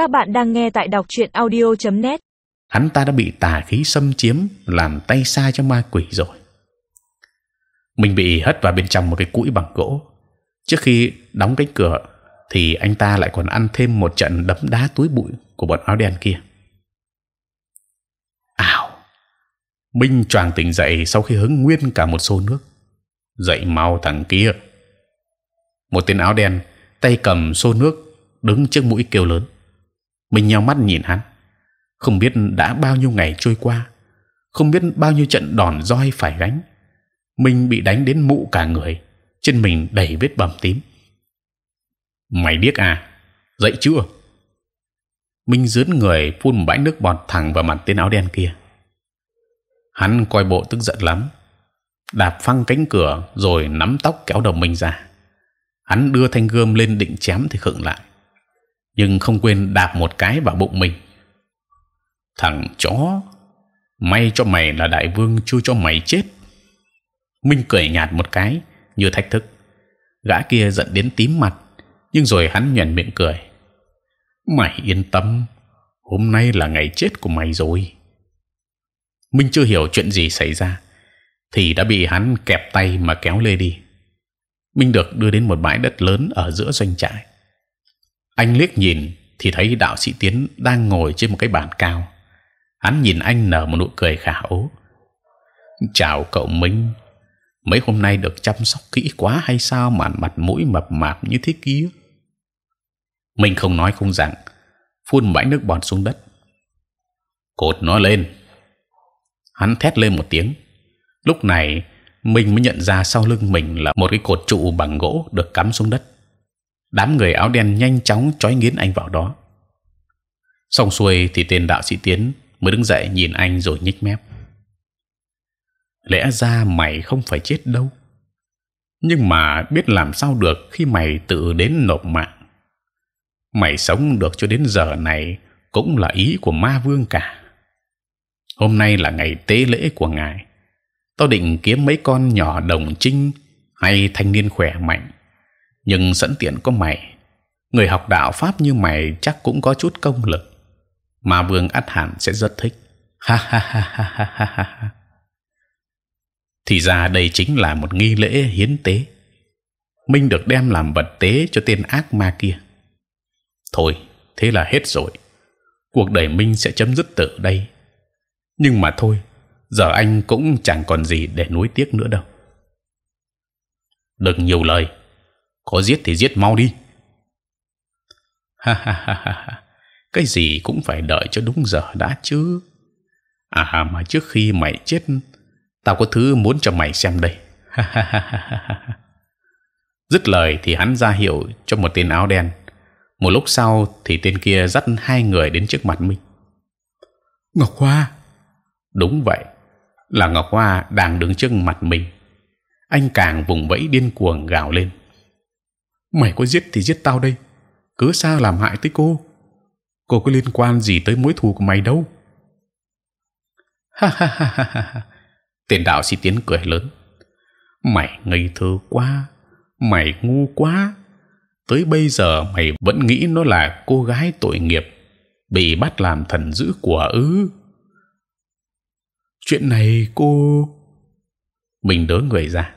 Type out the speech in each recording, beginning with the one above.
Các bạn đang nghe tại đọc truyện audio.net. Hắn ta đã bị tà khí xâm chiếm, làm tay sai cho ma quỷ rồi. Mình bị hất vào bên trong một cái cũi bằng gỗ. Trước khi đóng cánh cửa, thì anh ta lại còn ăn thêm một trận đấm đá túi bụi của bọn áo đen kia. ảo, Minh choàng tỉnh dậy sau khi hứng nguyên cả một xô nước. Dậy mau thằng kia. Một tên áo đen tay cầm xô nước đứng trước mũi kêu lớn. Mình nheo mắt nhìn hắn, không biết đã bao nhiêu ngày trôi qua, không biết bao nhiêu trận đòn roi phải gánh. Mình bị đánh đến mụ cả người, trên mình đầy vết bầm tím. Mày biết à? Dậy chưa? Minh dướn người phun một bãi nước bọt thẳng vào mặt tên áo đen kia. Hắn coi bộ tức giận lắm, đạp phăng cánh cửa rồi nắm tóc kéo đầu mình ra. Hắn đưa thanh gươm lên định chém thì khựng lại, nhưng không quên đạp một cái vào bụng mình. Thằng chó, may cho mày là đại vương chui cho mày chết. Minh cười nhạt một cái như thách thức. Gã kia giận đến tím mặt, nhưng rồi hắn nhèn miệng cười. Mày yên tâm, hôm nay là ngày chết của mày rồi. Minh chưa hiểu chuyện gì xảy ra, thì đã bị hắn kẹp tay mà kéo lê đi. Minh được đưa đến một bãi đất lớn ở giữa doanh trại. Anh liếc nhìn thì thấy đạo sĩ tiến đang ngồi trên một cái bàn cao. Hắn nhìn anh nở một nụ cười khả ố. Chào cậu Minh, mấy hôm nay được chăm sóc kỹ quá hay sao mà mặt mũi mập mạp như thế kia? Minh không nói không rằng, phun bãi nước bọt xuống đất. Cột nó lên. Hắn thét lên một tiếng. Lúc này mình mới nhận ra sau lưng mình là một cái cột trụ bằng gỗ được cắm xuống đất. Đám người áo đen nhanh chóng trói nghiến anh vào đó. Xong xuôi thì tên đạo sĩ tiến mới đứng dậy nhìn anh rồi nhích mép. Lẽ ra mày không phải chết đâu, nhưng mà biết làm sao được khi mày tự đến nộp mạng. Mày sống được cho đến giờ này cũng là ý của ma vương cả. Hôm nay là ngày tế lễ của ngài tao định kiếm mấy con nhỏ đồng trinh hay thanh niên khỏe mạnh nhưng sẵn tiện có mày. Người học đạo pháp như mày chắc cũng có chút công lực. Mà vương ắt hẳn sẽ rất thích. Ha ha ha ha ha ha ha thì ra đây chính là một nghi lễ hiến tế. Minh được đem làm vật tế cho tên ác ma kia. Thôi thế là hết rồi. Cuộc đời minh sẽ chấm dứt từ đây. Nhưng mà thôi giờ anh cũng chẳng còn gì để nuối tiếc nữa đâu. Đừng nhiều lời, có giết thì giết mau đi. Ha ha ha ha, cái gì cũng phải đợi cho đúng giờ đã chứ. À mà trước khi mày chết, tao có thứ muốn cho mày xem đây. Ha ha ha ha ha. Dứt lời thì hắn ra hiệu cho một tên áo đen. Một lúc sau thì tên kia dắt hai người đến trước mặt mình. Ngọc Hoa, đúng vậy là ngọc hoa đang đứng trước mặt mình anh càng vùng vẫy điên cuồng gào lên mày có giết thì giết tao đây. Cứ sao làm hại tới cô? Cô có liên quan gì tới mối thù của mày đâu? Ha ha ha ha ha tiền đạo sĩ tiến cười lớn. Mày ngây thơ quá. Mày ngu quá. Tới bây giờ mày vẫn nghĩ nó là cô gái tội nghiệp, bị bắt làm thần dữ của ư? Chuyện này cô mình đỡ người ra.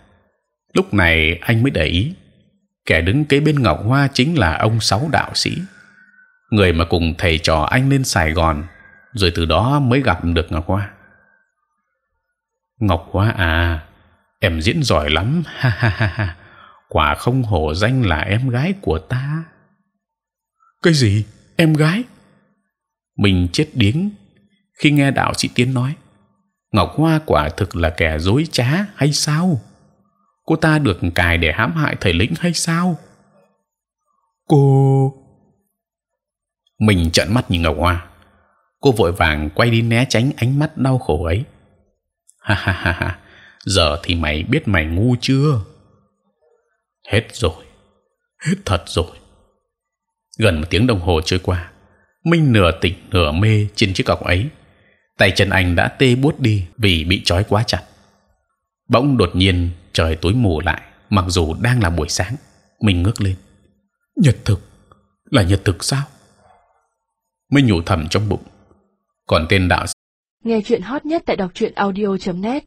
Lúc này anh mới để ý kẻ đứng kế bên ngọc hoa chính là ông sáu đạo sĩ. Người mà cùng thầy trò anh lên sài gòn, rồi từ đó mới gặp được ngọc hoa. Ngọc hoa à em diễn giỏi lắm, ha ha ha ha. Quả không hổ danh là em gái của ta. Cái gì? Em gái? Mình chết điếng. Khi nghe đạo sĩ tiến nói, Ngọc Hoa quả thực là kẻ dối trá hay sao? Cô ta được cài để hãm hại thầy lĩnh hay sao? Cô mình trợn mắt nhìn Ngọc Hoa. Cô vội vàng quay đi né tránh ánh mắt đau khổ ấy. Ha ha ha ha. Giờ thì mày biết mày ngu chưa? Hết rồi, hết thật rồi. Gần một tiếng đồng hồ trôi qua, Minh nửa tỉnh nửa mê trên chiếc cọc ấy tay chân anh đã tê buốt đi vì bị trói quá chặt. Bỗng đột nhiên trời tối mù lại, mặc dù đang là buổi sáng, mình ngước lên. Nhật thực là nhật thực sao? mới nhủ thầm trong bụng còn tên đạo Nghe chuyện hot nhất tại đọc truyện audio.net